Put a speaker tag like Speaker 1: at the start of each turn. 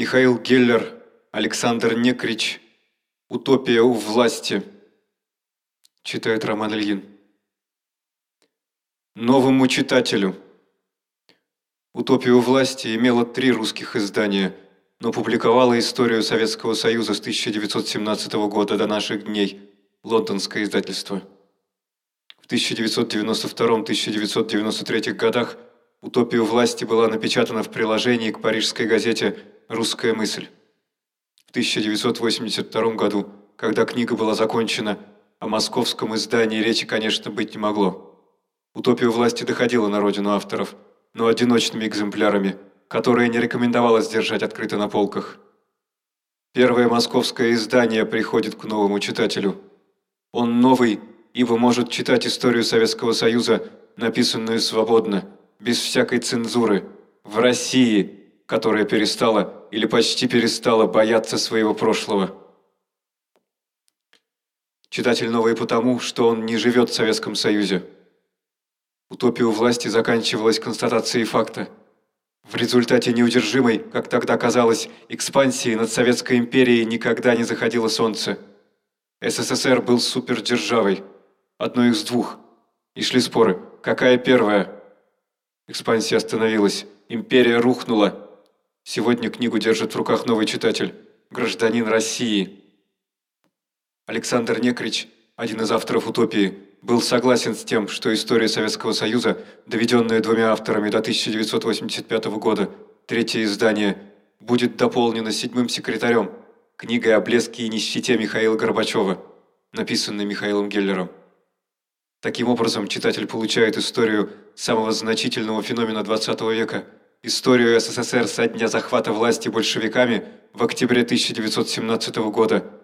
Speaker 1: Михаил Геллер, Александр Некрич. «Утопия у власти», читает Роман Ильин. Новому читателю. «Утопию власти» имела три русских издания, но публиковала историю Советского Союза с 1917 года до наших дней лондонское издательство. В 1992-1993 годах «Утопию власти» была напечатана в приложении к парижской газете «Русская мысль». В 1982 году, когда книга была закончена, о московском издании речи, конечно, быть не могло. Утопия власти доходила на родину авторов, но одиночными экземплярами, которые не рекомендовалось держать открыто на полках. Первое московское издание приходит к новому читателю. Он новый, ибо может читать историю Советского Союза, написанную свободно, без всякой цензуры, в России, которая перестала или почти перестала бояться своего прошлого. Читатель новый потому, что он не живет в Советском Союзе. Утопия у власти заканчивалась констатацией факта. В результате неудержимой, как тогда казалось, экспансии над Советской империей никогда не заходило солнце. СССР был супердержавой, одной из двух. И шли споры, какая первая? Экспансия остановилась, империя рухнула. Сегодня книгу держит в руках новый читатель, гражданин России. Александр Некрич, один из авторов «Утопии», был согласен с тем, что история Советского Союза, доведенная двумя авторами до 1985 года, третье издание, будет дополнена седьмым секретарем, книгой о блеске и нищете Михаила Горбачева, написанной Михаилом Геллером. Таким образом, читатель получает историю самого значительного феномена XX века, историю СССР со дня захвата власти большевиками в октябре 1917 года –